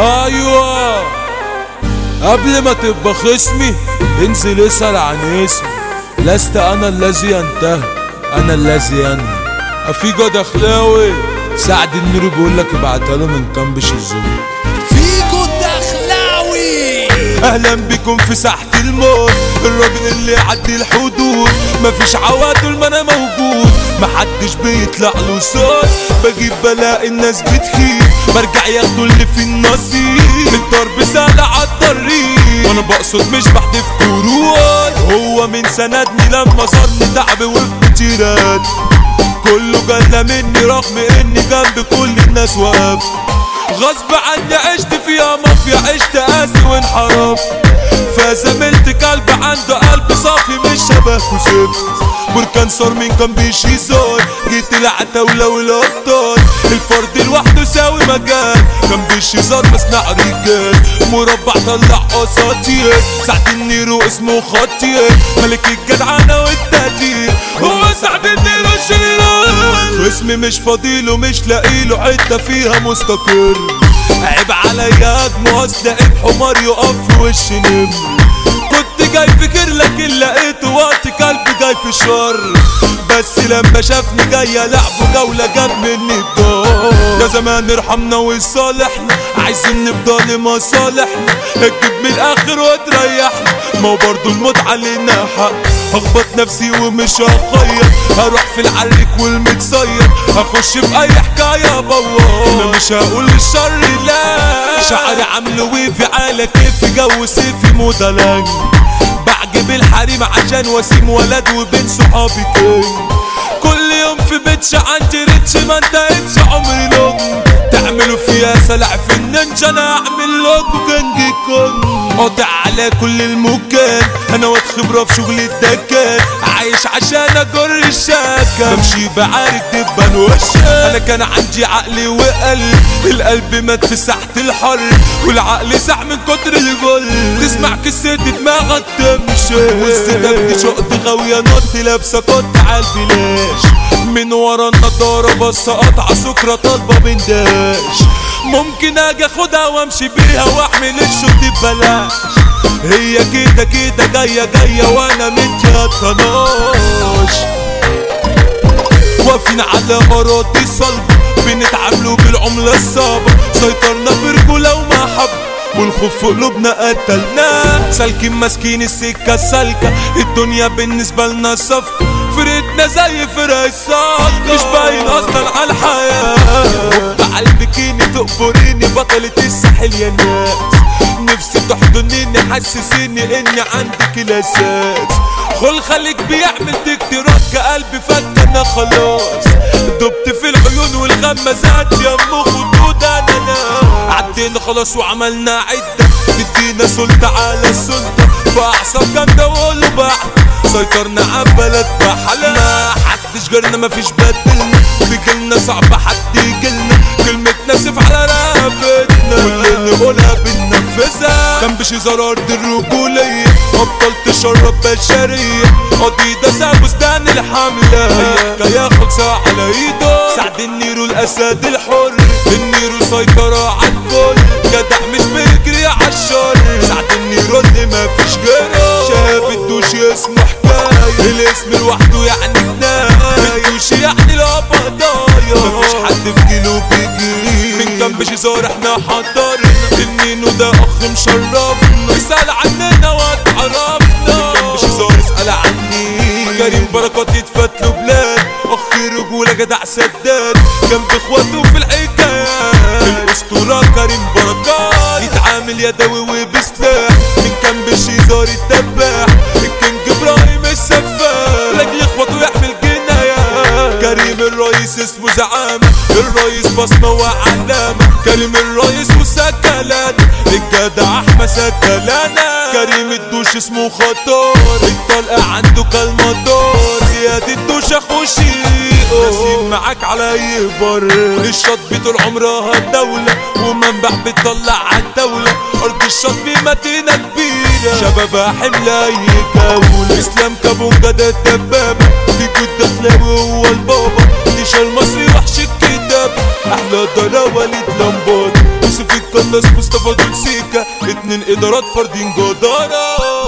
أيوه. قبل ما تبقى خصمي انزل اسأل عن اسمي. لست أنا الذي ينتهي أنا الذي ينهي. افيجو دخلاوي سعد النور بيقول لك ابعتها له من كام بشيزون فيجو الدخلاوي أهلا بكم في ساحة الموت الراجل اللي يعدي الحدود. مفيش عوادل ما أنا موجود. محدش بيطلع له صوت. بجيب بلاقي الناس بتخيب. برجع ياخدوا اللي في النصيب. الضرب سهل عالطريق وأنا بقصد مش بحدف كروت هو من سندني لما صارني تعب وافتراض كله جنة مني رغم إني جنب كل الناس واقف. غصب عني عشت فيها مافيا عشت قاسي وانحرفت فزملت كلب عنده قلب صافي مش شبهه زفت بركان صار من كان بيشي زور جيت العتاولة والابطال الفرد لوحده ساوي مجال. كان بيشي زار مصنع رجال مربع طلع أساطير. سعد النيرو اسمه خطير. ملك الجدعنة والتقدير. هو سعد النيرو الشرير اسمي مش فاضيله مش لاقيله. حتة فيها مستقر. عيب عليا اجمع لقيت حمار يقف في وش نمر كنت جاي فكر لكن لقيته وقت كلب جاي في الشر بس لما شافني جاي لعبه جولة جاب مني الدار يا زمان ارحمنا وصالحنا عايزين نفضل مصالحنا. اكتب من الآخر وتريحنا ما هو برضه الموت علينا حق. هخبط نفسي ومش هخير هروح في العرك والمتصير هخش في أي حكاية بوار أنا مش هقول الشر لا. شعري عامله ويفي على كيفي جو سيفي لاني بعجب الحريم عشان وسيم ولد وبين صحابي كين. كل يوم في بيتش عندي ريتش ما انتهتش عمري لوم تعملوا فيها سلع في النينجا أنا أعمل لكم كنجي كون. قاطع على كل المكان. أنا واد خبرة في شغل الدكان. عايش عشان أجر الشاكة بمشي بعارك دبان وشك أنا كان عندي عقل وقلب. القلب مات في ساحة الحر. والعقل ساح من كتر الجل تسمع قصة دماغك تمشي. والزدك شقط غاوية نط لابسة قط عالبلاش من ورا النضارة بص قطعة سكرة طالبة بنداش. ممكن آجي أخدها وأمشي بيها وأحمل الشوط ببلاش. هي كده كده جاية جاية وأنا مديها الطناش واقفين على أراضي صلبة بنتعاملوا بالعملة الصعبة. سيطرنا برجولة ومحبة والخوف في قلوبنا قتلنا سالكين ماسكين السكة السالكة الدنيا بالنسبة لنا صفقة. فرقتنا زي الصاد مش باين أصلا على الحياة. على البكيني تقبريني بطلة الساحل يا ناس نفسي تحضنيني حسسيني إني عندك الاساس خل خليك بيعمل تكتيرات كقلبي فك أنا خلاص. دبت في العيون والغمازات يا أم خدود أنا عدينا خلاص وعملنا عدة. ادينا سلطة على السلطة. جامدة وقولوا بعد سيطرنا عالبلد بحالة ما حدش جرنا مفيش بدلنا. في جيلنا صعب حد يجيلنا كلمتنا سيف على رقبتنا. واللي نقولها بننفذها بشي زرار الرجولية. أبطال تشرب بشرية. قضية ساب بستان الحملة. هي حكاية خلصة على إيده. سعد النيرو الأسد الحر. النيرو سيطرة عالكل جدع مش بيجري عالشر سعد النيرو اللي مفيش غيره. شاب الدوش اسمه حكاية. الاسم لوحده يعني جناية الدوش يعني القبضايا مفيش حد في جيله بيجري من جنب شزار إحنا حضرنا. النينو ده اخ مشرفنا. اسأل عننا واتعرفنا من جنب شزار اسأل عني. كريم بركات يتفت له بلاد. اخ رجولة جدع سداد. جنب اخواته في الحكايات الاسطورة كريم بركات. يتعامل يدوي وبسلاح. شزار الدباح الكينج إبراهيم السفاح لاجل اخواته يحمل جنايات كريم الرئيس اسمه زعامة الرئيس بصمة وعلامة كريم الرئيس وسكلات الجدع أحمد سكلانا كريم الدوش اسمه خطار الطلقة عنده كالمطار زياد الدوش أخو نسيم معاك على أي بر. الشط طول عمرها دولة ومنبع بتطلع عالدولة أرض الشط بمدينة كبيرة. شبابها حملة جولة إسلام كابونجا ده الدبابة في جود دخلاوي هو البابا. نيشان المصري وحش الكتاب أحلى ضرا وليد لمبات يوسف مثلث مصطفى دول سيكا اتنين إدارات فاردين جدارة